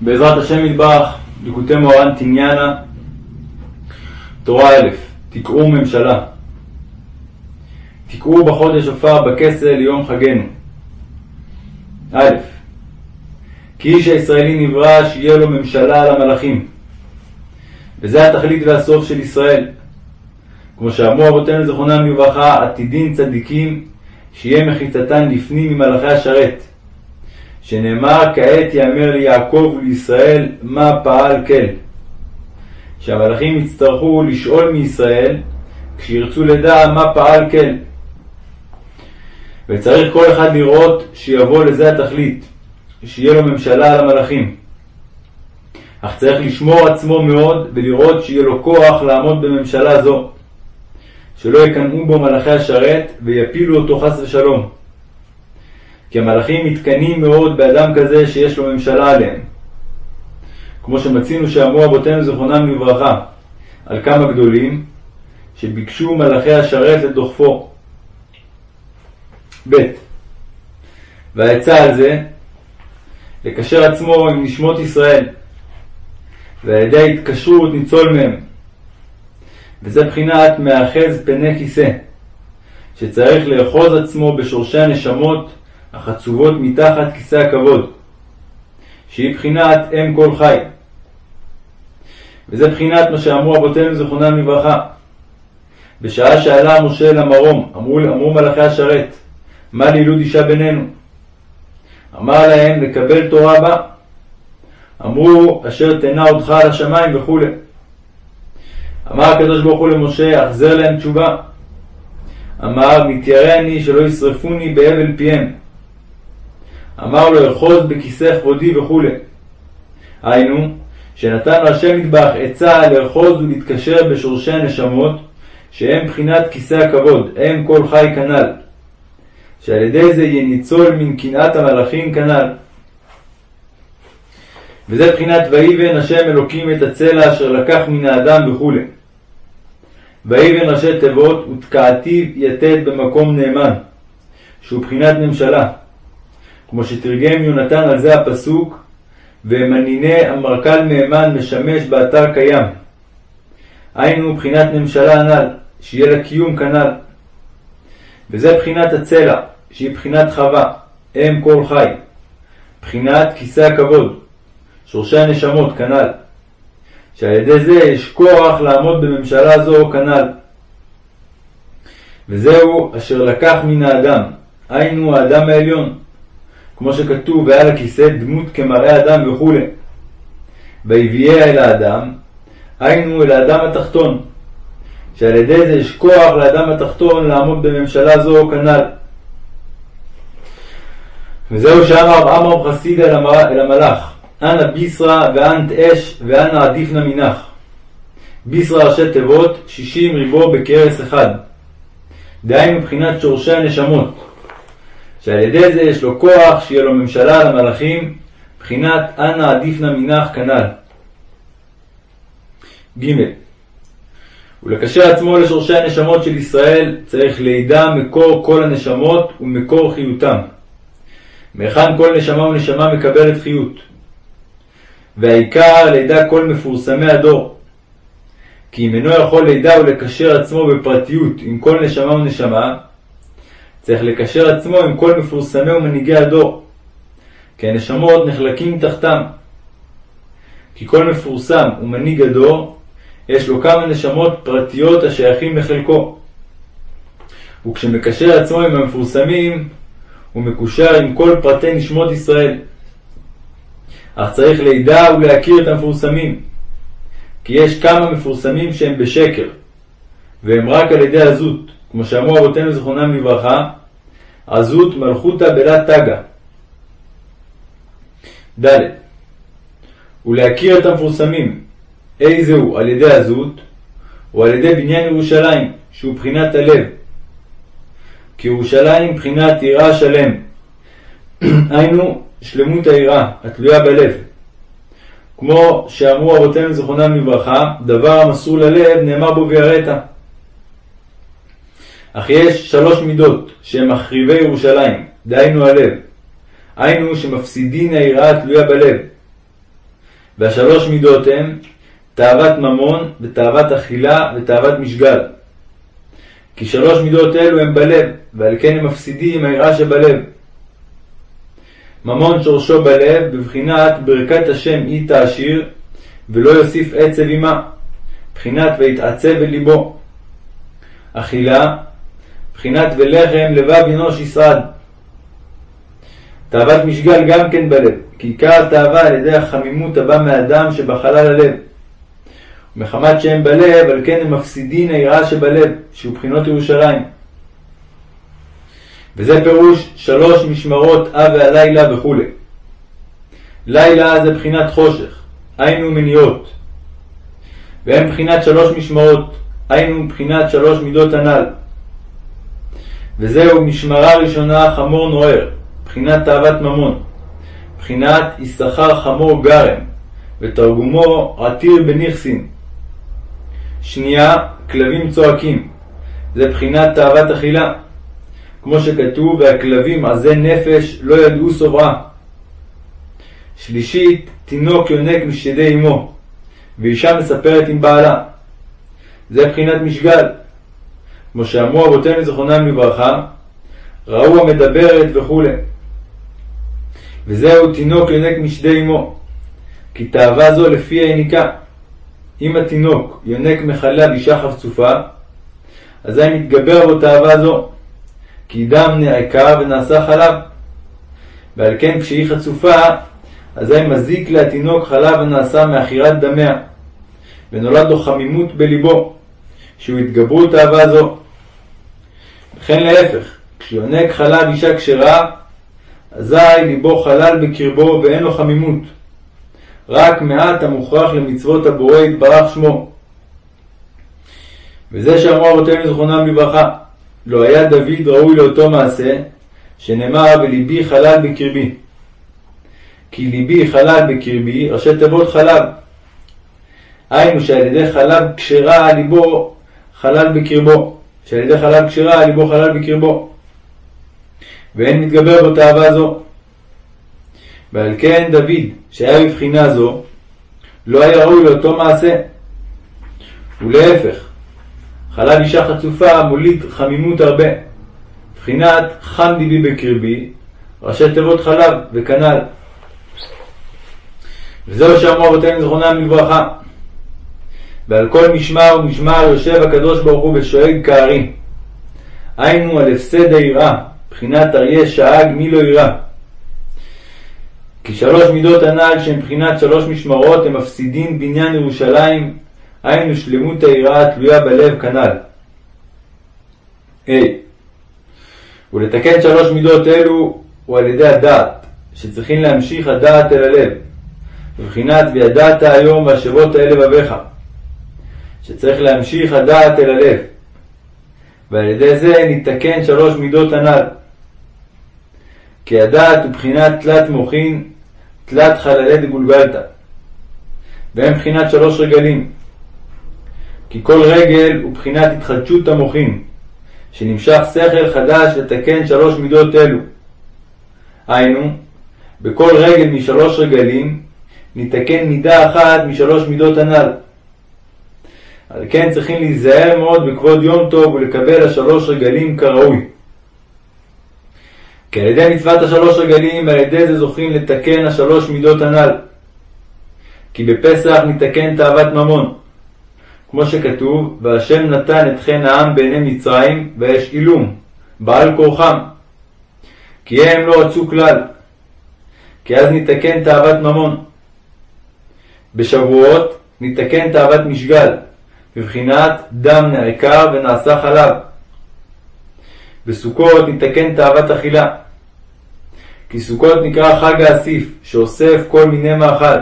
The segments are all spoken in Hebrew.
בעזרת השם יתברך, ליקוטי מורן תניאנה, תורה א', תקעו ממשלה. תקעו בחודש עופר בכסל ליום חגנו. א. כי איש הישראלי נברא שיהיה לו ממשלה על המלאכים. וזה התכלית והסוף של ישראל. כמו שאמרו אבותינו זכרונם לברכה, עתידין צדיקים שיהיה מחיצתן לפנים ממלאכי השרת. שנאמר כעת יאמר ליעקב ולישראל מה פעל כל. שהמלאכים יצטרכו לשאול מישראל כשירצו לדע מה פעל כל. וצריך כל אחד לראות שיבוא לזה התכלית, שיהיה לו ממשלה על המלאכים. אך צריך לשמור עצמו מאוד ולראות שיהיה לו כוח לעמוד בממשלה זו, שלא יקנאו בו מלאכי השרת ויפילו אותו חס ושלום. כי המלאכים מתקנאים מאוד באדם כזה שיש לו ממשלה עליהם. כמו שמצינו שאמרו אבותינו זכרונם לברכה על כמה גדולים שביקשו מלאכי השרת לדוחפו. ב. והעצה על זה לקשר עצמו עם נשמות ישראל ועל ידי ההתקשרות ניצול מהם וזה בחינת מאחז פני כיסא שצריך לאחוז עצמו בשורשי הנשמות החצובות מתחת כיסא הכבוד, שהיא בחינת אם כל חי. וזה בחינת מה שאמרו אבותינו זכרונם לברכה. בשעה שעלה משה אל המרום, אמרו, אמרו מלאכי השרת, מה לילוד אישה בינינו? אמר להם, לקבל תורה בה. אמרו, אשר תנה אותך על השמיים וכו'. אמר הקדוש ברוך הוא למשה, החזר להם תשובה. אמר, מתיירא אני שלא ישרפוני בהבל פיהם. אמר לו אחוז בכיסא כבודי וכו'. היינו, שנתן לו השם מטבח עצה לאחוז ולהתקשר בשורשי הנשמות, שהם בחינת כיסא הכבוד, הם כל חי כנ"ל. שעל ידי זה יהיה ניצול מן קנאת המלאכים כנ"ל. וזה בחינת ויבן השם אלוקים את הצלע אשר לקח מן האדם וכו'. ויבן ראשי תיבות ותקעתיו יתד במקום נאמן, שהוא בחינת ממשלה. כמו שתרגם יונתן על זה הפסוק, ומניני המרקל מהימן משמש באתר קיים. היינו בחינת ממשלה הנ"ל, שיהיה לה קיום כנ"ל. וזה בחינת הצלע, שהיא בחינת חווה, אם כל חי. בחינת כיסא הכבוד, שורשי הנשמות כנ"ל. שעל ידי זה יש כוח לעמוד בממשלה זו כנ"ל. וזהו אשר לקח מן האדם, היינו האדם העליון, כמו שכתוב, והיה לכיסא דמות כמראה אדם וכו'. ויביאה אל האדם, היינו אל האדם התחתון, שעל ידי זה יש כוח לאדם התחתון לעמוד בממשלה זו כנ"ל. וזהו שאמר רב עמרם חסיד אל המלאך, אנא ביסרא ואנת אש ואנא עדיף נא מנך. ביסרא ראשי תיבות, שישים ריבו בכרס אחד. דהיינו מבחינת שורשי הנשמות, שעל ידי זה יש לו כוח שיהיה לו ממשלה על המלאכים, בחינת אנא עדיף נא מנך כנ"ל. ג. ולקשר עצמו לשורשי הנשמות של ישראל צריך לידע מקור כל הנשמות ומקור חיותם. מהיכן כל נשמה ונשמה מקבלת חיות. והעיקר לידע כל מפורסמי הדור. כי אם אינו יכול לידע ולקשר עצמו בפרטיות עם כל נשמה ונשמה, צריך לקשר עצמו עם כל מפורסמי ומנהיגי הדור, כי הנשמות נחלקים תחתם. כי כל מפורסם ומנהיג הדור, יש לו כמה נשמות פרטיות השייכים לחלקו. וכשמקשר עצמו עם המפורסמים, הוא מקושר עם כל פרטי נשמות ישראל. אך צריך לידע ולהכיר את המפורסמים, כי יש כמה מפורסמים שהם בשקר, והם רק על ידי עזות, כמו שאמרו אבותינו זכרונם לברכה, עזות מלכותא בלה תגה. ד. ולהכיר את המפורסמים, איזה הוא על ידי עזות, או על ידי בניין ירושלים, שהוא בחינת הלב. כי ירושלים בחינת יראה שלם, היינו שלמות היראה, התלויה בלב. כמו שאמרו אבותינו זכרונם לברכה, דבר המסור ללב נאמר בו ויראת. אך יש שלוש מידות שהם מחריבי ירושלים, דהיינו הלב. היינו שמפסידין היראה התלויה בלב. והשלוש מידות הם תאוות ממון ותאוות אכילה ותאוות משגל. כי שלוש מידות אלו הם בלב, ועל כן הם מפסידים היראה שבלב. ממון שורשו בלב, בבחינת ברכת השם היא תעשיר, ולא יוסיף עצב עמה, בחינת ויתעצב אל ליבו. אכילה, בחינת ולחם לבב אנוש ישרד. תאוות משגל גם כן בלב, כי עיקר התאווה על ידי החמימות הבאה מהדם שבחלל הלב. ומחמת שהם בלב, על כן הם מפסידין היראה שבלב, שהוא בחינות ירושלים. וזה פירוש שלוש משמרות אב והלילה וכו'. לילה זה בחינת חושך, היינו מניעות. והם בחינת שלוש משמרות, היינו בחינת שלוש מידות הנ"ל. וזהו משמרה ראשונה חמור נוער, בחינת תאוות ממון, בחינת יששכר חמור גרם, ותרגומו עתיר בניכסין. שנייה, כלבים צועקים, זה בחינת תאוות אכילה. כמו שכתוב, והכלבים עזי נפש לא ידעו שובעה. שלישית, תינוק יונק משדי אמו, ואישה מספרת עם בעלה. זה בחינת משגל. כמו שאמרו אבותינו זכרונם לברכה, ראו המדברת וכו'. וזהו תינוק יונק משדי אמו, כי תאווה זו לפי העניקה. אם התינוק יונק מחלב אישה חפצופה, אזי מתגבר בו תאווה זו, כי דם נעקר ונעשה חלב. ועל כן כשהיא חצופה, אזי מזיק לתינוק חלב הנעשה מעכירת דמיה, ונולד לו חמימות בליבו, שהוא התגברות אהבה זו. וכן להפך, כשיונק חלב אישה כשרה, אזי ליבו חלל בקרבו ואין לו חמימות. רק מעט המוכרח למצוות הבורא יתברך שמו. וזה שאמרו אבותינו זכרונם לברכה, לא היה דוד ראוי לאותו מעשה, שנאמר ולבי חלל בקרבי. כי ליבי חלל בקרבי, ראשי תיבות חלב. היינו שעל ידי חלב כשרה ליבו חלל בקרבו, שעל ידי חלב כשרה ליבו חלל בקרבו. ואין מתגבר בו תאווה זו. ועל כן דוד, שהיה בבחינה זו, לא היה ראוי לאותו מעשה. ולהפך, חלב אישה חצופה מוליד חמימות הרבה. בחינת חם דיבי בקרבי, ראשי תיבות חלב, וכנ"ל. וזהו שאמרו אבותינו זכרונם לברכה. ועל כל משמר ומשמר יושב הקדוש ברוך הוא ושואג כארי. היינו על הפסד היראה, בחינת אריה שאג מי לא יראה. כי שלוש מידות הנ"ל שהן בחינת שלוש משמרות הם מפסידים בניין ירושלים, היינו שלמות היראה התלויה בלב כנ"ל. ה. ולתקן שלוש מידות אלו הוא על ידי הדעת, שצריכים להמשיך הדעת אל הלב, בבחינת וידעת היום והשבות אל לבביך, שצריך להמשיך הדעת אל הלב, ועל ידי זה ניתקן שלוש מידות הנ"ל. כי הדעת הוא בחינת תלת מוחין, תלת חללי דגולגלתא, והם בחינת שלוש רגלים. כי כל רגל הוא בחינת התחדשות המוחין, שנמשך שכל חדש לתקן שלוש מידות אלו. היינו, בכל רגל משלוש רגלים ניתקן מידה אחת משלוש מידות הנ"ל. על כן צריכים להיזהר מאוד בכבוד יום טוב ולקבל השלוש רגלים כראוי. כי על ידי מצוות השלוש רגלים, ועל ידי זה זוכים לתקן השלוש מידות הנ"ל. כי בפסח ניתקן תאוות ממון. כמו שכתוב, והשם נתן את חן העם בעיני מצרים, ויש עילום, בעל כורחם. כי הם לא רצו כלל. כי אז ניתקן תאוות ממון. בשבועות ניתקן תאוות משגל, בבחינת דם נעקר ונעשה חלב. בסוכות ניתקן תאוות אכילה. כי סוכות נקרא חג האסיף, שאוסף כל מיני מאכל.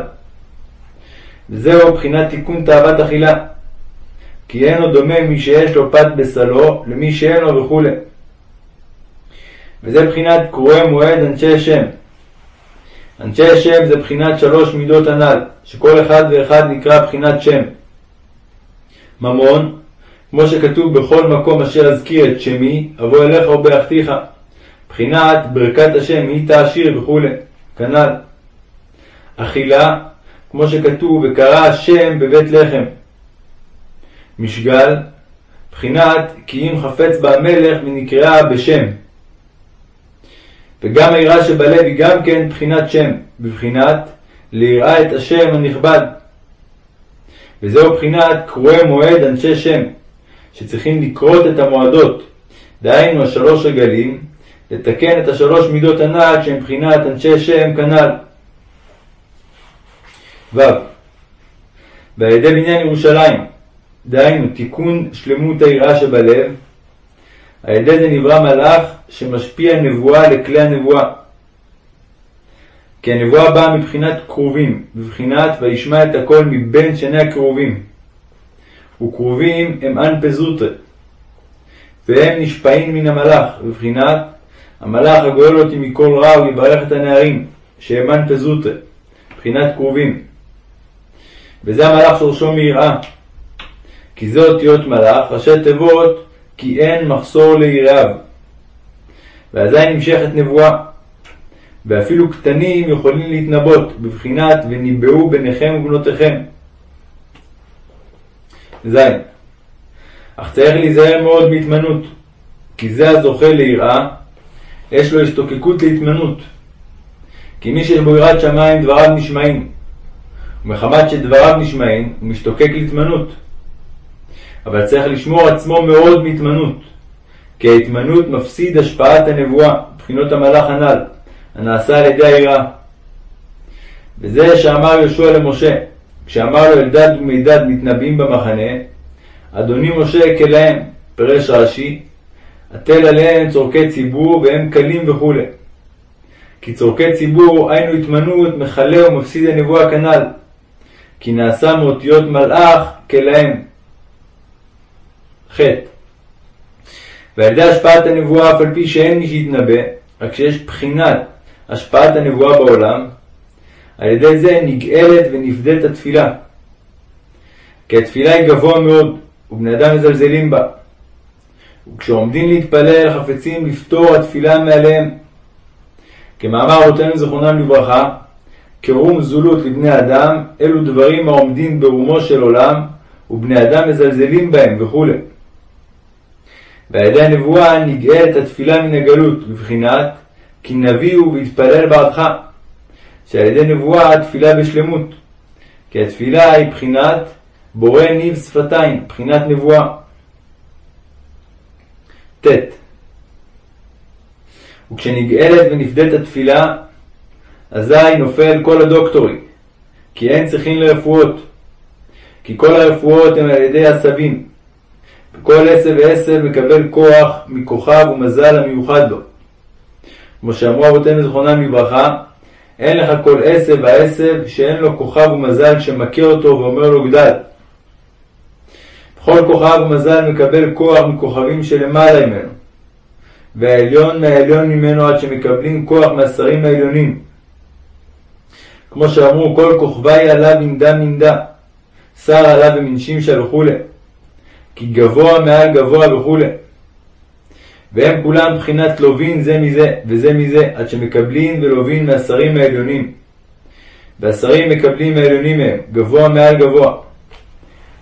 וזהו בחינת תיקון תאוות אכילה. כי אינו דומה מי שיש לו פת בסלו למי שאין לו וכו'. וזה בחינת קרואי מועד אנשי השם. אנשי השם זה בחינת שלוש מידות הנ"ל, שכל אחד ואחד נקרא בחינת שם. ממון, כמו שכתוב בכל מקום אשר אזכיר את שמי, אבוא אליך וברכתיך. בחינת ברכת השם היא תעשיר וכו', כנ"ל. אכילה, כמו שכתוב, וקרא השם בבית לחם. משגל, בחינת כי אם חפץ בה המלך ונקראה בשם. וגם היראה שבלב היא גם כן בחינת שם, בבחינת ליראה את השם הנכבד. וזהו בחינת קרואי מועד אנשי שם, שצריכים לקרות את המועדות, דהיינו השלוש רגלים, לתקן את השלוש מידות הנ"ל שהם בחינת אנשי שם כנ"ל. ו. ועל ידי בניין ירושלים, דהיינו תיקון שלמות היראה שבלב, על ידי זה נברא מלאך שמשפיע נבואה לכלי הנבואה. כי הנבואה באה מבחינת קרובים, בבחינת וישמע את הכל מבין שני הקרובים. וקרובים הם אנפזוטר, והם נשפעים מן המלאך, בבחינת המלאך הגואל אותי מכל רע ויברך את הנערים, שהם אנפזוטר, בבחינת קרובים. וזה המלאך שורשו מיראה. כי זה אותיות מלאך, ראשי תיבות כי אין מחסור ליראיו. ואזי נמשכת נבואה. ואפילו קטנים יכולים להתנבאות, בבחינת וניבאו בניכם ובנותיכם. ז. אך צריך להיזהר מאוד בהתמנות, כי זה הזוכה ליראה, יש לו השתוקקות להתמנות. כי מי שיש בו יראת שמיים דבריו נשמעים, ומחמת שדבריו נשמעים, הוא משתוקק להתמנות. אבל צריך לשמור עצמו מאוד מהתמנות, כי ההתמנות מפסיד השפעת הנבואה, בחינות המלאך הנ"ל, הנעשה על ידי היראה. וזה שאמר יהושע למשה, כשאמר לו אלדד ומידד מתנבאים במחנה, אדוני משה כלהם, פירש רש"י, הטל עליהם צורכי ציבור והם קלים וכו'. כי צורכי ציבור היינו התמנות מכלה ומפסיד הנבואה כנ"ל, כי נעשה מאותיות מלאך כלהם. ח. ועל ידי השפעת הנבואה, אף על פי שאין מי שיתנבא, רק שיש בחינת השפעת הנבואה בעולם, על ידי זה נגאלת ונפדית התפילה. כי התפילה היא גבוה מאוד, ובני אדם מזלזלים בה. וכשעומדים להתפלל חפצים לפתור התפילה מעליהם. כמאמר אבותינו זכרונם לברכה, קרום זולות לבני אדם, אלו דברים העומדים ברומו של עולם, ובני אדם מזלזלים בהם וכו'. ועל ידי הנבואה נגאלת התפילה מן הגלות, בבחינת כי נביא הוא ויתפלל בעדך, שעל ידי נבואה התפילה בשלמות, כי התפילה היא בחינת בורא ניב שפתיים, בחינת נבואה. ט. וכשנגאלת ונפדית התפילה, אזי נופל כל הדוקטורי, כי אין צריכים לרפואות, כי כל הרפואות הן על ידי עשבים, וכל עשב ועשב מקבל כוח מכוכב ומזל המיוחד לו. כמו שאמרו אבותינו זכרונם לברכה, אין לך כל עשב ועשב שאין לו כוכב ומזל שמכה אותו ואומר לו גדל. בכל כוכב ומזל מקבל כוח מכוכבים שלמעלה ממנו, והעליון מהעליון ממנו עד שמקבלים כוח מהשרים העליונים. כמו שאמרו, כל כוכבי עליו עמדה מנדה, שר עליו ומנשימשה וכולי, כי גבוה מעל גבוה וכולי. והם כולם בחינת לווין זה מזה וזה מזה, עד שמקבלים ולווין מהשרים העליונים. והשרים מקבלים מהעליונים מהם, גבוה מעל גבוה.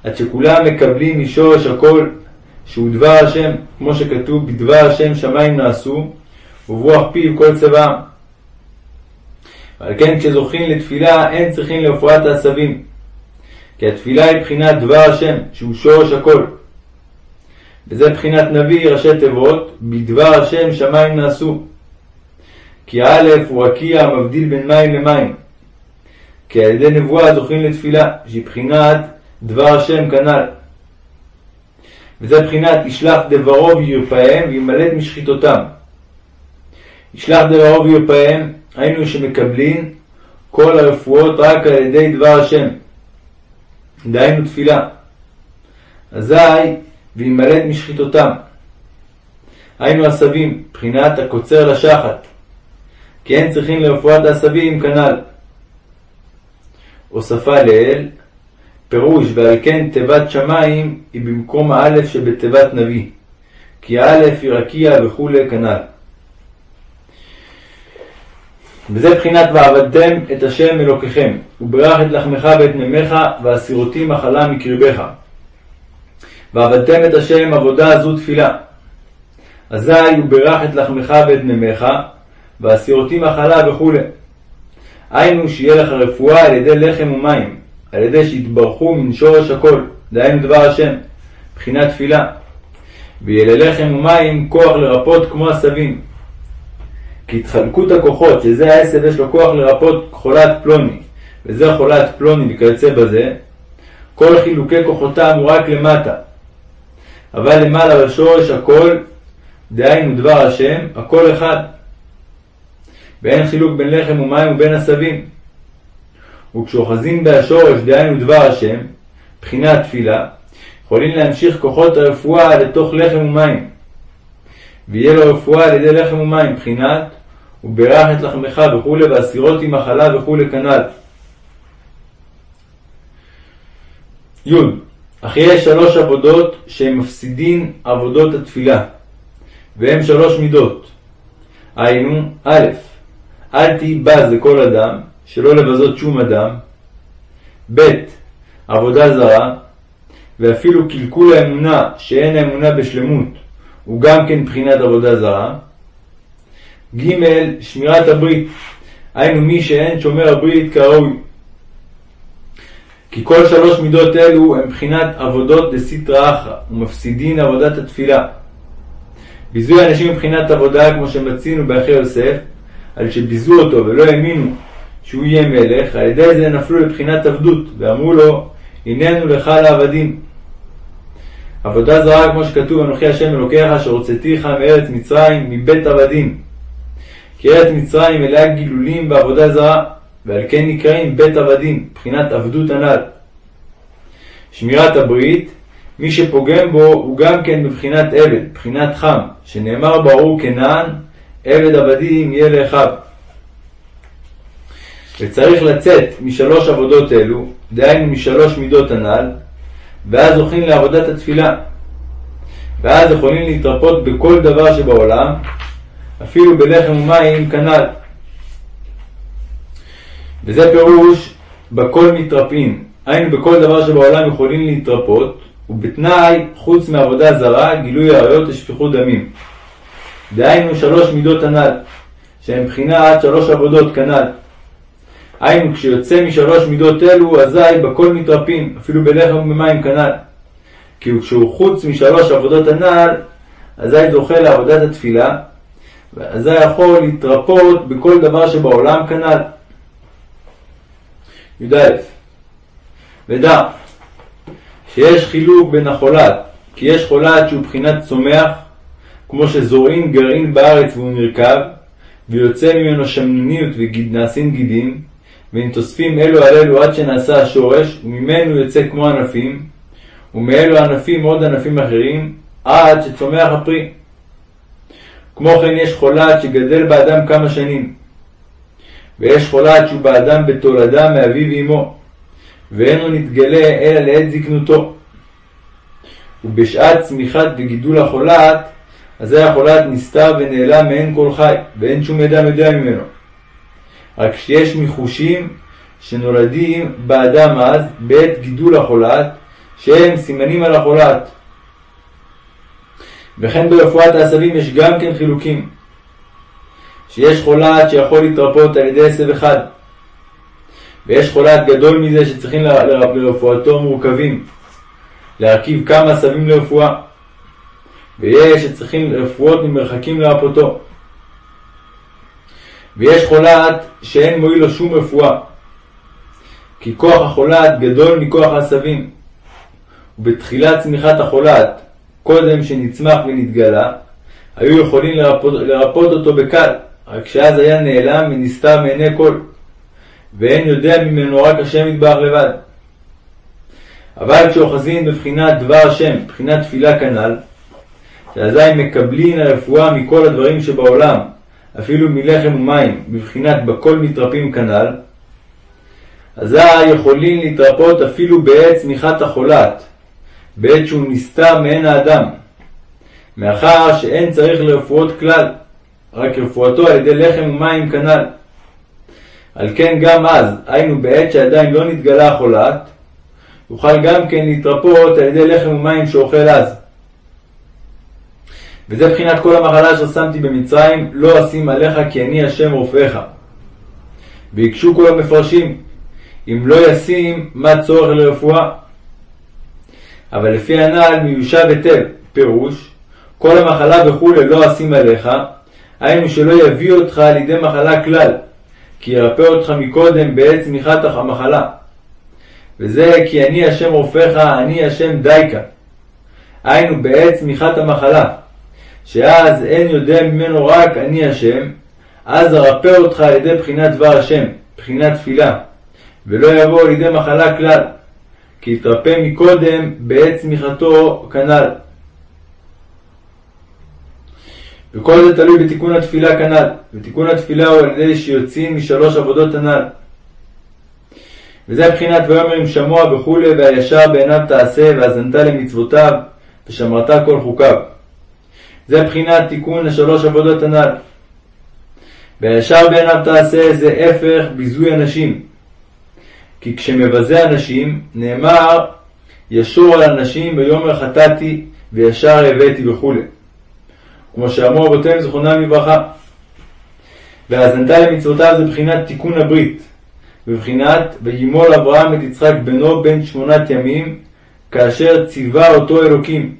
עד שכולם מקבלים משורש הכל, שהוא דבר השם, כמו שכתוב, בדבר השם שמיים נעשו, וברוח פיו כל צבאם. ועל כן כשזוכים לתפילה אין צריכים לרפואת העשבים. כי התפילה היא בחינת דבר השם, שהוא שורש הכל. וזה בחינת נביא ראשי תיבות, בדבר השם שמיים נעשו. כי א' הוא רקיע המבדיל בין מים למים. כי על ידי נבואה זוכים לתפילה, שהיא בחינת דבר השם כנ"ל. וזה בחינת ישלח דברו וירפאם וימלט משחיתותם. ישלח דברו וירפאם, היינו שמקבלים כל הרפואות רק על ידי דבר השם. דהיינו תפילה. אזי וימלט משחיתותם. היינו עשבים, בחינת הקוצר לשחת, כי אין צריכים לרפואת העשבים כנ"ל. הוספה לאל, פירוש ועל כן תיבת שמיים היא במקום האלף שבתיבת נביא, כי האלף היא רקיע וכולי כנ"ל. וזה בחינת ועבדתם את השם אלוקיכם, וברך את לחמך ואת מימיך, והסירותי מחלה מקרבך. ועבדתם את השם עבודה זו תפילה. אזי הוא ברך את לחמך ואת מימיך, והסירותי מחלה וכו'. היינו שיהיה לך רפואה על ידי לחם ומים, על ידי שיתברכו מן שורש הכל, דהיינו דבר השם, בחינת תפילה. ויהיה ללחם ומים כוח לרפות כמו עשבים. כי התחלקות הכוחות, שזה העשב יש לו כוח לרפות חולת פלוני, וזה חולת פלוני וכיוצא בזה, כל חילוקי כוחותם הוא רק למטה. אבל למעלה בשורש הכל, דהיינו דבר השם, הכל אחד. ואין חילוק בין לחם ומים ובין עשבים. וכשאוחזים בהשורש, דהיינו דבר השם, בחינת תפילה, יכולים להמשיך כוחות הרפואה לתוך לחם ומים. ויהיה לו רפואה על ידי לחם ומים, בחינת וברך את לחמך וכולי, והסירות עם מחלה וכולי כנ"ל. י. אך יש שלוש עבודות שהם מפסידין עבודות התפילה, והם שלוש מידות. היינו, א', אל תהי בז לכל אדם, שלא לבזות שום אדם. ב. עבודה זרה, ואפילו קלקול האמונה, שאין האמונה בשלמות, הוא גם כן בחינת עבודה זרה. ג. שמירת הברית, היינו מי שאין שומר הברית כראוי. כי כל שלוש מידות אלו הם בחינת עבודות דסיטרא אחרא, ומפסידין עבודת התפילה. ביזוי אנשים מבחינת עבודה, כמו שמצינו באחי יוסף, על שביזו אותו ולא האמינו שהוא יהיה מלך, על ידי זה נפלו לבחינת עבדות, ואמרו לו, הננו לך לעבדים. עבודה זרה, כמו שכתוב, אנוכי השם אלוקיך, אשר הוצאתיך מארץ מצרים, מבית עבדים. כי ארץ מצרים מלאה גילולים בעבודה זרה, ועל כן נקראים בית עבדים, מבחינת עבדות הנ"ל. שמירת הברית, מי שפוגם בו הוא גם כן בבחינת עבד, בחינת חם, שנאמר ברור כנען, עבד עבדים יהיה לאחיו. וצריך לצאת משלוש עבודות אלו, דהיינו משלוש מידות הנ"ל, ואז זוכים לעבודת התפילה. ואז יכולים להתרפות בכל דבר שבעולם, אפילו בלחם ומים כנ"ל. וזה פירוש בכל מתרפאים, היינו בכל דבר שבעולם יכולים להתרפות, ובתנאי, חוץ מעבודה זרה, גילוי עריות ושפיכות דמים. דהיינו שלוש מידות הנ"ל, שהן בחינת שלוש עבודות כנ"ל. היינו, כשיוצא משלוש מידות אלו, אזי בכל מתרפים, אפילו בלחם ובמים כנ"ל. כי כשהוא חוץ משלוש עבודות הנ"ל, אזי זוכה לעבודת התפילה, ואזי יכול להתרפות בכל דבר שבעולם כנ"ל. י"א ודע שיש חילוק בין החולת, כי יש חולת שהוא בחינת צומח, כמו שזורעים גרעין בארץ והוא נרקב, ויוצא ממנו שמנוניות ונעשים גידים, ואם תוספים אלו על אלו עד שנעשה השורש, וממנו יוצא כמו ענפים, ומאלו ענפים עוד ענפים אחרים, עד שצומח הפרי. כמו כן יש חולת שגדל באדם כמה שנים, ויש חולת שהוא באדם בתולדה מאביו ואמו, ואינו נתגלה אלא לעת זקנותו. ובשעת צמיחת וגידול החולת, אזי החולת נסתר ונעלם מעין כל חי, ואין שום ידם יודע ממנו. רק שיש מחושים שנולדים באדם אז, בעת גידול החולת, שהם סימנים על החולת. וכן ברפואת העשבים יש גם כן חילוקים. שיש חולת שיכול להתרפות על ידי עשב אחד, ויש חולת גדול מזה שצריכים לרפואתו מורכבים, להרכיב כמה עשבים לרפואה, ויש שצריכים רפואות ממרחקים לרפותו. ויש חולת שאין מועיל לו שום רפואה, כי כוח החולת גדול מכוח העשבים. ובתחילת צמיחת החולת, קודם שנצמח ונתגלה, היו יכולים לרפות, לרפות אותו בקל, רק שאז היה נעלם ונסתר מעיני כל, ואין יודע ממנו רק השם יתברך לבד. אבל כשאוחזין בבחינת דבר השם, בחינת תפילה כנ"ל, שאזי מקבלין הרפואה מכל הדברים שבעולם, אפילו מלחם ומים, בבחינת בכל מתרפים כנ"ל, אזי יכולים להתרפות אפילו בעת צמיחת החולת, בעת שהוא נסתר מעין האדם, מאחר שאין צריך לרפואות כלל, רק רפואתו על ידי לחם ומים כנ"ל. על כן גם אז, היינו בעת שעדיין לא נתגלה החולת, יוכל גם כן להתרפות על ידי לחם ומים שאוכל אז. וזה בחינת כל המחלה אשר שמתי במצרים, לא אשים עליך כי אני השם רופאיך. והקשו כל המפרשים, אם לא ישים, מה צורך לרפואה? אבל לפי הנ"ל מיושב היטב, פירוש, כל המחלה וכולי לא אשים עליך, היינו שלא יביא אותך לידי מחלה כלל, כי ירפא אותך מקודם בעת צמיחת המחלה. וזה כי אני השם רופאיך, אני השם דייקה. היינו בעת צמיחת המחלה, שאז אין יודע ממנו רק אני השם, אז ארפא אותך על ידי בחינת דבר השם, בחינת תפילה, ולא יבוא לידי מחלה כלל, כי יתרפא מקודם בעת צמיחתו כנ"ל. וכל זה תלוי בתיקון התפילה כנ"ל, ותיקון התפילה הוא על ידי שיוצאים משלוש עבודות הנ"ל. וזה מבחינת ויאמר עם שמוע וכולי, והישר בעיניו תעשה, והאזנת למצוותיו, ושמרת כל חוקיו. זה מבחינת תיקון השלוש עבודות הנ"ל. והישר בעיניו תעשה זה הפך ביזוי אנשים. כי כשמבזה אנשים, נאמר ישור על אנשים ויאמר חטאתי וישר הבאתי וכולי. כמו שאמרו אבותינו זכרונם לברכה. והאזנתה למצוותיו זה בחינת תיקון הברית, בבחינת וימול אברהם את יצחק בנו בן שמונת ימים, כאשר ציווה אותו אלוקים.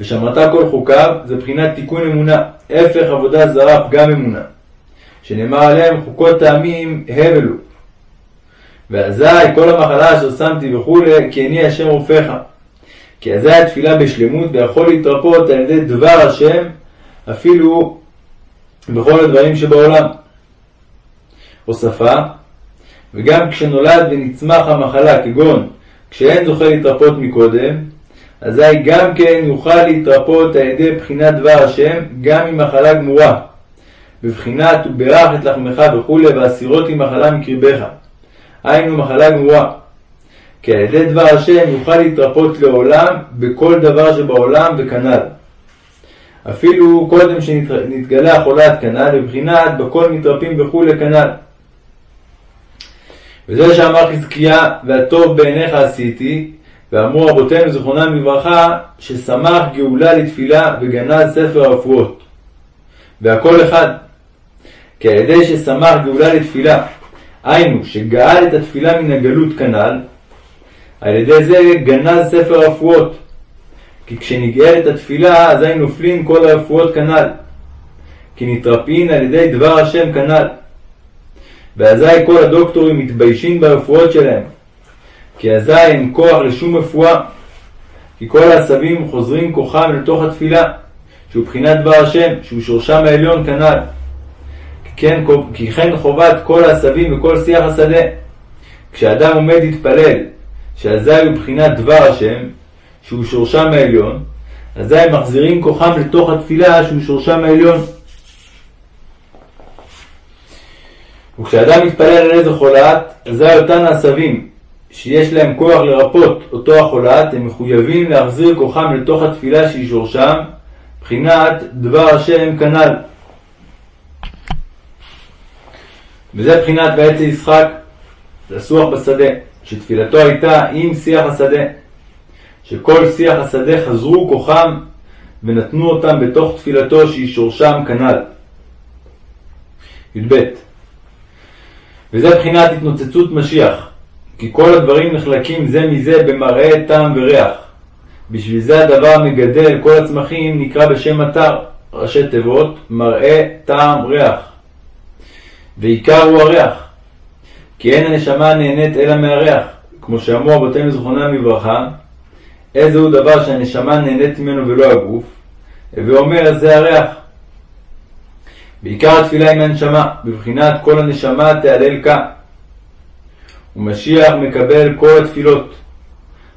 ושמרת כל חוקיו זה בחינת תיקון אמונה, הפך עבודה זרה פגם אמונה, שנאמר עליהם חוקות טעמים הבלו. ואזי כל המחלה אשר שמתי וכולי, כי אני השם רופאיך. כי אזי התפילה בשלמות ויכול להתרפות על ידי דבר השם אפילו בכל הדברים שבעולם. הוספה וגם כשנולד ונצמח המחלה כגון כשאין זוכה להתרפות מקודם אזי גם כן יוכל להתרפות על ידי בחינת דבר השם גם עם מחלה גמורה. בבחינת וברך את לחמך וכולי והסירות עם מחלה מקרבך היינו מחלה גמורה כי על ידי דבר השם יוכל להתרפות לעולם בכל דבר שבעולם וכנ"ל. אפילו קודם שנתגלה החולת כנ"ל, בבחינת בכל מתרפים וכולי כנ"ל. וזה שאמר חזקיה, והטוב בעיניך עשיתי, ואמרו רבותינו זיכרונם לברכה, ששמח גאולה לתפילה וגנז ספר הרפואות. והכל אחד. כי על ידי ששמח גאולה לתפילה, היינו שגאל את התפילה מן הגלות כנ"ל, על ידי זה גנז ספר רפואות. כי כשנגאלת התפילה, אזי נופלין כל הרפואות כנ"ל. כי נתרפין על ידי דבר השם כנ"ל. ואזי כל הדוקטורים מתביישים ברפואות שלהם. כי אזי אין כוח לשום רפואה. כי כל העשבים חוזרים כוחם לתוך התפילה, שהוא בחינת דבר השם, שהוא שורשם העליון כנ"ל. כי כן, כן חובת כל העשבים וכל שיח השדה. כשאדם עומד להתפלל שאזי הוא בחינת דבר השם, שהוא שורשם העליון, אזי הם מחזירים כוחם לתוך התפילה שהוא שורשם העליון. וכשאדם מתפלל על איזה חולת, אזי אותן העשבים שיש להם כוח לרפות אותו החולת, הם מחויבים להחזיר כוחם לתוך התפילה שהיא שורשם, בחינת דבר השם כנ"ל. וזה בחינת ועצי ישחק, לסוח בשדה. שתפילתו הייתה עם שיח השדה, שכל שיח השדה חזרו כוחם ונתנו אותם בתוך תפילתו שהיא שורשם כנ"ל. י"ב וזה בחינת התנוצצות משיח, כי כל הדברים נחלקים זה מזה במראה טעם וריח. בשביל זה הדבר המגדל כל הצמחים נקרא בשם אתר, ראשי תיבות, מראה טעם ריח. ועיקר הוא הריח. כי אין הנשמה נהנית אלא מהריח, כמו שאמרו אבותינו זכרונם לברכה, איזה הוא דבר שהנשמה נהנית ממנו ולא הגוף, ואומר זה הריח. בעיקר התפילה עם הנשמה, בבחינת כל הנשמה תהלל כה. ומשיח מקבל כל התפילות,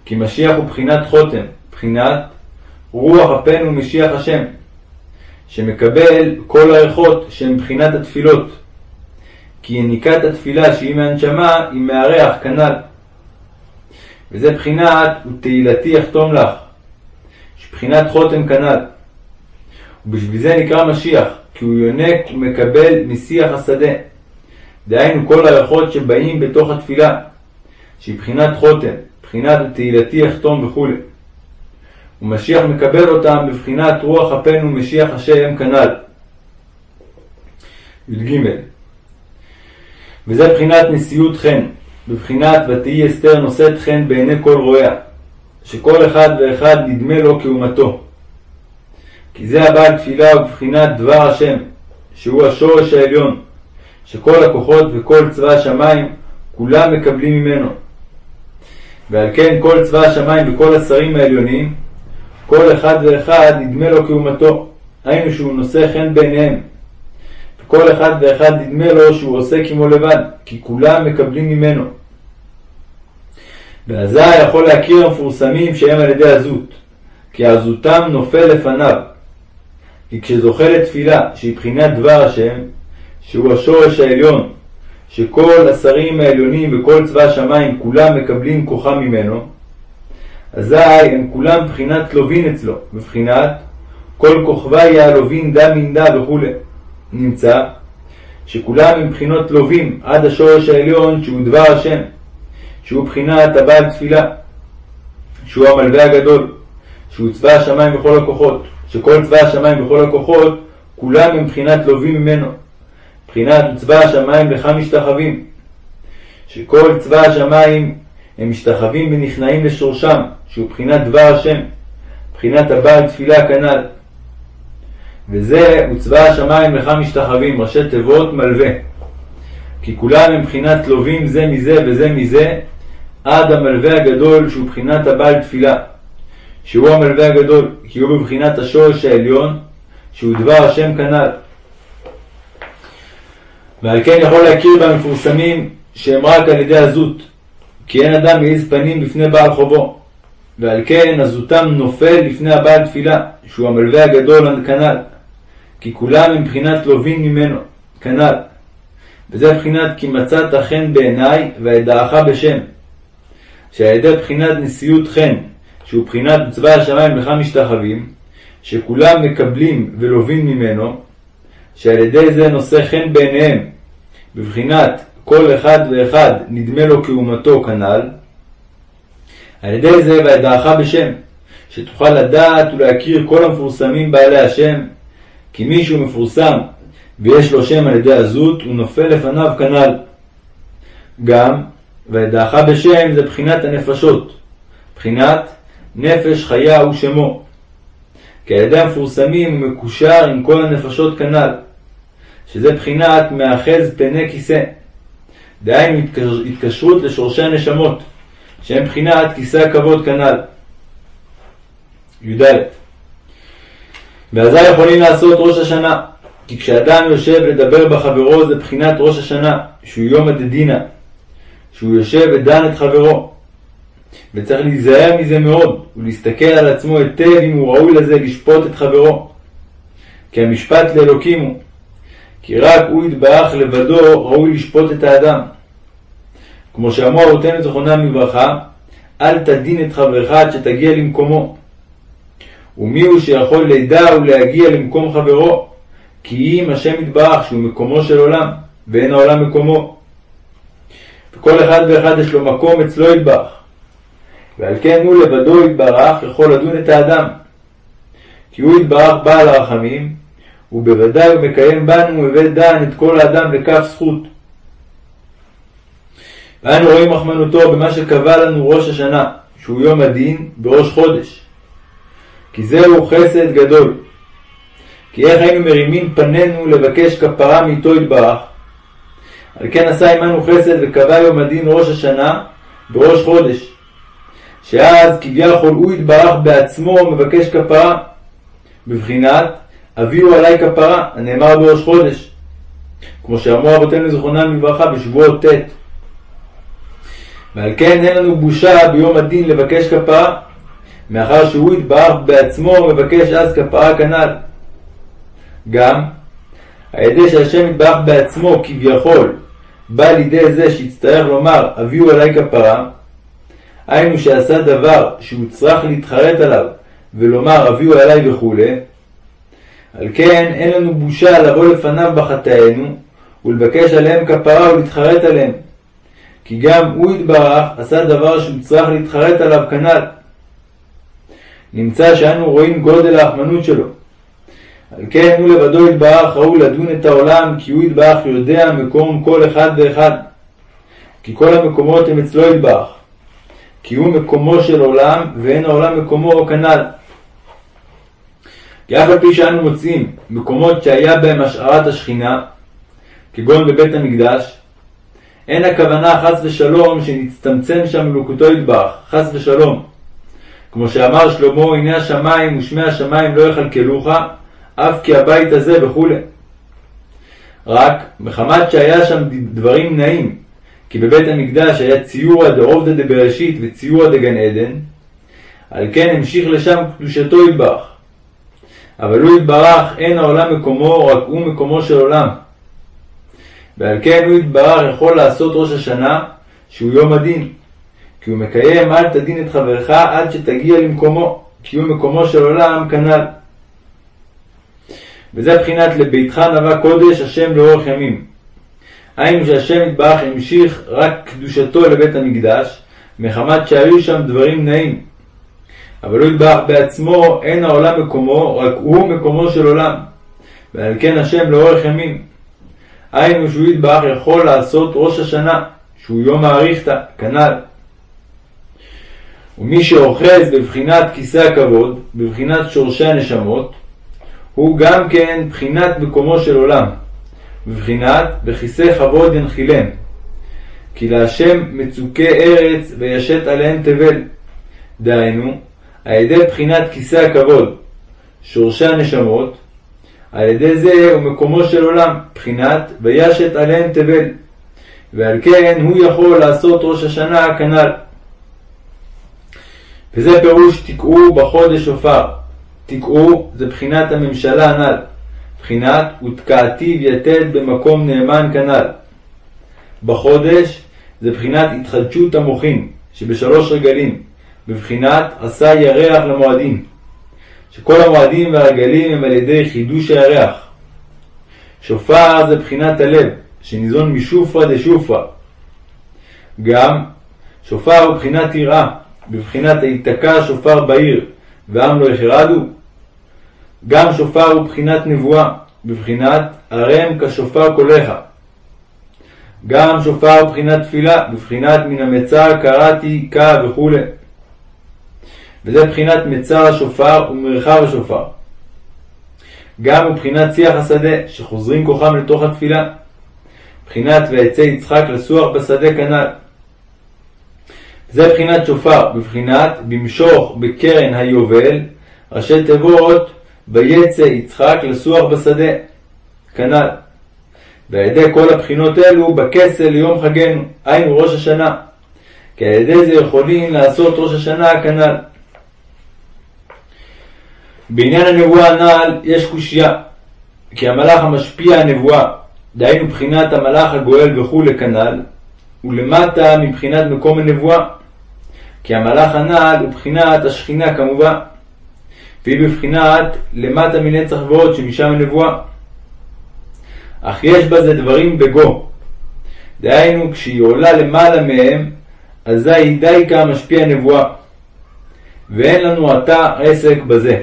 כי משיח הוא בחינת חותם, בחינת רוח אפנו משיח השם, שמקבל כל הריחות שהן בחינת התפילות. כי יניקת התפילה שהיא מהנשמה היא מהריח כנ"ל. וזה בחינת ותהילתי יחתום לך, שבחינת חותם כנ"ל. ובשביל זה נקרא משיח, כי הוא יונק ומקבל משיח השדה, דהיינו כל הריחות שבאים בתוך התפילה, שהיא בחינת חותם, בחינת תהילתי אחתום וכו'. ומשיח מקבל אותם בבחינת רוח אפינו משיח השם כנ"ל. י"ג וזה בחינת נשיאות חן, בבחינת ותהי אסתר נושאת חן בעיני כל רואיה, שכל אחד ואחד נדמה לו כאומתו. כי זה הבעל תפילה ובבחינת דבר השם, שהוא השורש העליון, שכל הכוחות וכל צבא השמיים כולם מקבלים ממנו. ועל כן כל צבא השמיים וכל השרים העליונים, כל אחד ואחד נדמה לו כאומתו, היינו שהוא נושא חן בעיניהם. וכל אחד ואחד נדמה לו שהוא עוסק עמו לבד, כי כולם מקבלים ממנו. ואזי יכול להכיר המפורסמים שהם על ידי עזות, כי עזותם נופל לפניו. כי כשזוכה לתפילה שהיא בחינת דבר השם, שהוא השורש העליון, שכל השרים העליונים וכל צבא השמיים כולם מקבלים כוחם ממנו, אזי הם כולם בחינת לווין אצלו, בבחינת כל כוכבי יהלווין דה מינדה וכו'. נמצא שכולם הם בחינות לווים עד השורש העליון שהוא דבר השם, שהוא בחינת הבעל תפילה, שהוא המלווה הגדול, שהוא צבא השמיים וכל הכוחות, שכל צבא השמיים וכל הכוחות כולם הם בחינת לווים ממנו. בחינת צבא השמיים לך משתחווים, שכל צבא השמיים הם משתחווים ונכנעים לשורשם, שהוא בחינת דבר השם, בחינת הבעל תפילה כנ"ל. וזה הוא צבא השמיים לך משתחווים, ראשי תיבות מלווה. כי כולם הם בחינת לווים זה מזה וזה מזה, עד המלווה הגדול שהוא בחינת הבעל תפילה, שהוא המלווה הגדול, כי הוא בבחינת השורש העליון, שהוא דבר השם כנ"ל. ועל כן יכול להכיר במפורסמים שהם רק על ידי עזות, כי אין אדם מעיז פנים בפני בעל חובו, ועל כן עזותם נופל לפני הבעל תפילה, שהוא המלווה הגדול כנ"ל, כי כולם הם בחינת לווין ממנו, כנ"ל. וזה בחינת כי מצאת חן בעיניי ואדעך בשם, שעל ידי בחינת נשיאות חן, שהוא בחינת צבא השמיים לך משתחווים, שכולם מקבלים ולווין ממנו, שעל ידי זה נושא חן בעיניהם, בבחינת כל אחד ואחד נדמה לו כאומתו כנ"ל, על ידי זה וידעך בשם, שתוכל לדעת ולהכיר כל המפורסמים בעלי השם, כי מי שהוא מפורסם ויש לו שם על ידי עזות, הוא נופל לפניו כנ"ל. גם, וידעך בשם זה בחינת הנפשות, בחינת נפש חיה הוא שמו. כי על ידי המפורסמים הוא מקושר עם כל הנפשות כנ"ל, שזה בחינת מאחז פני כיסא. דהיינו התקשרות לשורשי הנשמות, שהם בחינת כיסא הכבוד כנ"ל. י"ד ואזי יכולים לעשות ראש השנה, כי כשאדם יושב לדבר בחברו זה בחינת ראש השנה, שהוא יום הדדינה, שהוא יושב ודן את חברו. וצריך להיזהר מזה מאוד, ולהסתכל על עצמו היטב אם הוא ראוי לזה לשפוט את חברו. כי המשפט לאלוקים הוא, כי רק הוא יתברך לבדו ראוי לשפוט את האדם. כמו שאמרו אבותינו זכרונם לברכה, אל תדין את חברך עד שתגיע למקומו. ומי הוא שיכול לדע ולהגיע למקום חברו? כי אם השם יתברך שהוא מקומו של עולם, ואין העולם מקומו. וכל אחד ואחד יש לו מקום אצלו יתברך. ועל כן הוא לבדו יתברך יכול לדון את האדם. כי הוא יתברך בעל הרחמים, ובוודאי הוא מקיים בנו ובית דן את כל האדם לכף זכות. ואנו רואים רחמנותו במה שקבע לנו ראש השנה, שהוא יום הדין בראש חודש. כי זהו חסד גדול. כי איך היינו מרימים פנינו לבקש כפרה מאיתו יתברך. על כן עשה עמנו חסד וקבע יום הדין ראש השנה בראש חודש. שאז כביכול הוא יתברך בעצמו מבקש כפרה. בבחינת הביאו עלי כפרה, הנאמר בראש חודש. כמו שאמרו אבותינו זכרונם לברכה בשבועות ט'. ועל כן אין לנו בושה ביום הדין לבקש כפרה, מאחר שהוא יתברך בעצמו מבקש אז כפרה כנ"ל. גם, על ידי שהשם יתברך בעצמו כביכול בא לידי זה שיצטרך לומר הביאו עלי כפרה, היינו שעשה דבר שהוא צריך להתחרט עליו ולומר הביאו עלי וכו', על כן אין לנו בושה לבוא לפניו בחטאינו ולבקש עליהם כפרה ולהתחרט עליהם. כי גם הוא יתברך עשה דבר שהוא צריך להתחרט עליו כנ"ל. נמצא שאנו רואים גודל הרחמנות שלו. על כן הוא לבדו יתברך ראוי לדון את העולם, כי הוא יתברך יודע מקום כל אחד ואחד. כי כל המקומות הם אצלו יתברך. כי הוא מקומו של עולם, ואין העולם מקומו כנ"ל. כי אף על פי שאנו מוצאים מקומות שהיה בהם השארת השכינה, כגון בבית המקדש, אין הכוונה חס ושלום שנצטמצם שם מלוקותו יתברך, חס ושלום. כמו שאמר שלמה, הנה השמיים ושמי השמיים לא יכלכלוך, אף כי הבית הזה וכולי. רק מחמת שהיה שם דברים נעים, כי בבית המקדש היה ציורא דעובדא דבראשית וציורא דגן עדן, על כן המשיך לשם קדושתו יתברך. אבל הוא יתברך אין העולם מקומו, רק הוא מקומו של עולם. ועל כן הוא יתברך יכול לעשות ראש השנה, שהוא יום הדין. כי הוא מקיים אל תדין את חברך עד שתגיע למקומו, כי הוא מקומו של עולם כנ"ל. וזה בחינת לביתך נבע קודש השם לאורך ימים. היינו שהשם יתברך המשיך רק קדושתו לבית המקדש, מחמת שהיו שם דברים נעים. אבל הוא יתברך בעצמו, אין העולם מקומו, רק הוא מקומו של עולם. ועל כן השם לאורך ימים. היינו שהוא יתברך יכול לעשות ראש השנה, שהוא יום האריכתא, כנ"ל. ומי שאוחז בבחינת כיסא הכבוד, בבחינת שורשי הנשמות, הוא גם כן בחינת מקומו של עולם, בבחינת בכיסא כבוד ינחילם. כי להשם מצוקי ארץ וישת עליהם תבל. דהיינו, על ידי בחינת כיסא הכבוד, שורשי הנשמות, על ידי זה הוא מקומו של עולם, בחינת וישת עליהם תבל. ועל כן הוא יכול לעשות ראש השנה כנ"ל. וזה פירוש תקעו בחודש שופר. תקעו זה בחינת הממשלה הנ"ל. בחינת ותקעתיו יתד במקום נאמן כנ"ל. בחודש זה בחינת התחדשות המוחין שבשלוש רגלים, בבחינת עשה ירח למועדים. שכל המועדים והרגלים הם על ידי חידוש הירח. שופר זה בחינת הלב, שניזון משופרא דשופרא. גם שופר הוא בחינת יראה, בבחינת היתקע שופר בעיר, ועם לא יחרדו. גם שופר הוא בחינת נבואה, בבחינת הרם כשופר קולך. גם שופר הוא בחינת תפילה, בבחינת מן המצר קראתי כה וכו'. וזה בחינת מצר השופר ומרחב השופר. גם מבחינת שיח השדה, שחוזרים כוחם לתוך התפילה. בחינת ויצא יצחק לסוח בשדה כנ"ל. זה בחינת שופר, בבחינת במשוך בקרן היובל, ראשי תיבות ויצא יצחק לסוח בשדה, כנ"ל. ועל ידי כל הבחינות אלו בכסל ליום חגנו, היינו ראש השנה. כי על ידי זה יכולים לעשות ראש השנה כנ"ל. בעניין הנבואה הנ"ל יש קושייה, כי המלאך המשפיע הנבואה, דהיינו בחינת המלאך הגואל וכולי כנ"ל, ולמטה מבחינת מקום הנבואה. כי המלאך הנ"ל הוא בחינת השכינה כמובן, והיא בבחינת למטה מנצח ועוד שמשם הנבואה. אך יש בזה דברים בגו. דהיינו, כשהיא עולה למעלה מהם, אזי היא דייקה משפיע נבואה. ואין לנו עתה עסק בזה.